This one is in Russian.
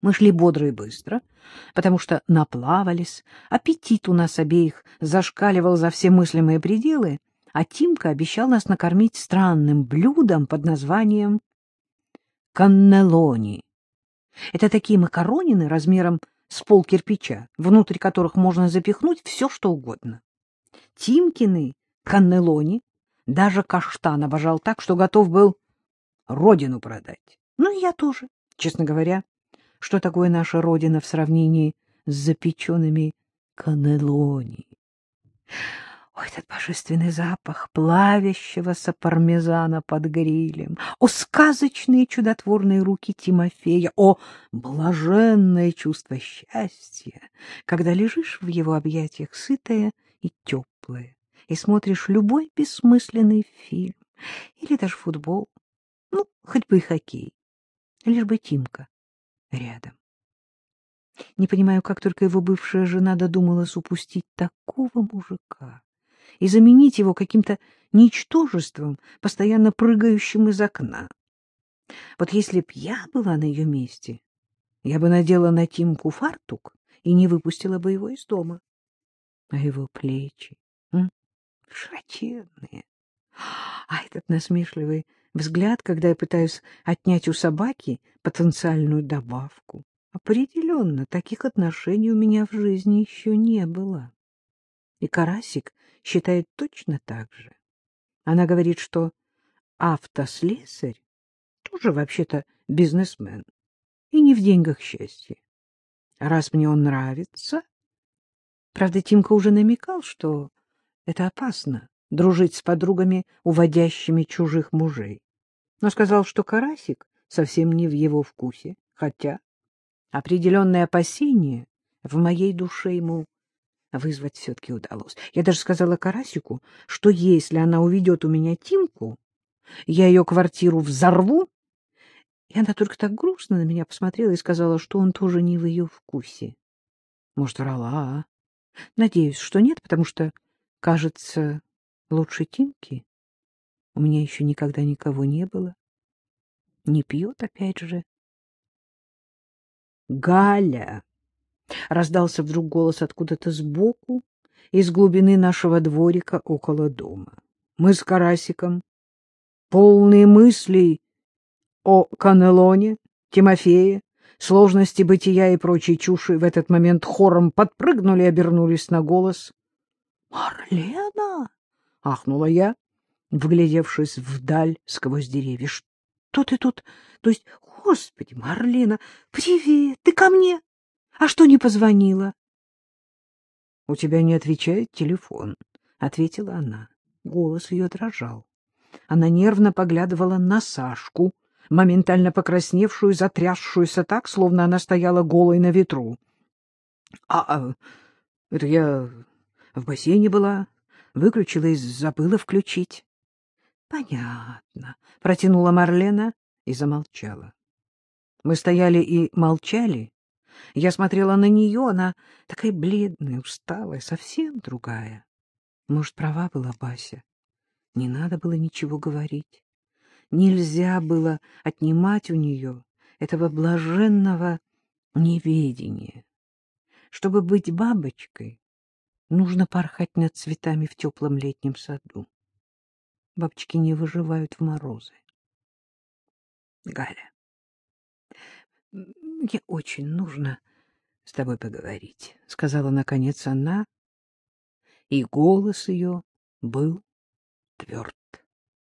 Мы шли бодро и быстро, потому что наплавались, аппетит у нас обеих зашкаливал за все мыслимые пределы, а Тимка обещал нас накормить странным блюдом под названием каннелони. Это такие макаронины размером с пол кирпича, внутрь которых можно запихнуть все, что угодно. Тимкины каннелони даже каштан обожал так, что готов был родину продать. Ну и я тоже, честно говоря. Что такое наша родина в сравнении с запеченными каннелони? О, этот божественный запах плавящегося пармезана под грилем! О, сказочные чудотворные руки Тимофея! О, блаженное чувство счастья, когда лежишь в его объятиях сытое и теплое, и смотришь любой бессмысленный фильм или даже футбол, ну, хоть бы и хоккей, лишь бы Тимка рядом. Не понимаю, как только его бывшая жена додумалась упустить такого мужика и заменить его каким-то ничтожеством, постоянно прыгающим из окна. Вот если б я была на ее месте, я бы надела на Тимку фартук и не выпустила бы его из дома. А его плечи м? широченные. А этот насмешливый взгляд, когда я пытаюсь отнять у собаки потенциальную добавку. Определенно, таких отношений у меня в жизни еще не было. И Карасик считает точно так же. Она говорит, что автослесарь тоже вообще-то бизнесмен, и не в деньгах счастье. Раз мне он нравится... Правда, Тимка уже намекал, что это опасно — дружить с подругами, уводящими чужих мужей. Но сказал, что карасик совсем не в его вкусе, хотя определенное опасение в моей душе ему вызвать все-таки удалось. Я даже сказала Карасику, что если она уведет у меня Тимку, я ее квартиру взорву, и она только так грустно на меня посмотрела и сказала, что он тоже не в ее вкусе. Может, врала, а? Надеюсь, что нет, потому что, кажется, лучше Тимки у меня еще никогда никого не было. Не пьет опять же. «Галя!» — раздался вдруг голос откуда-то сбоку, из глубины нашего дворика около дома. Мы с Карасиком, полные мыслей о Канелоне, Тимофее, сложности бытия и прочей чуши, в этот момент хором подпрыгнули и обернулись на голос. — Марлена! — ахнула я, вглядевшись вдаль сквозь деревья. — Что ты тут? То есть, господи, Марлена, привет, ты ко мне? А что не позвонила? — У тебя не отвечает телефон, — ответила она. Голос ее дрожал. Она нервно поглядывала на Сашку, моментально покрасневшую, затрясшуюся так, словно она стояла голой на ветру. — А, а это я в бассейне была, выключила и забыла включить. — Понятно, — протянула Марлена и замолчала. Мы стояли и молчали, я смотрела на нее, она такая бледная, усталая, совсем другая. Может, права была Бася? Не надо было ничего говорить. Нельзя было отнимать у нее этого блаженного неведения. Чтобы быть бабочкой, нужно порхать над цветами в теплом летнем саду. Бабочки не выживают в морозы. Галя, мне очень нужно с тобой поговорить, — сказала, наконец, она, и голос ее был тверд.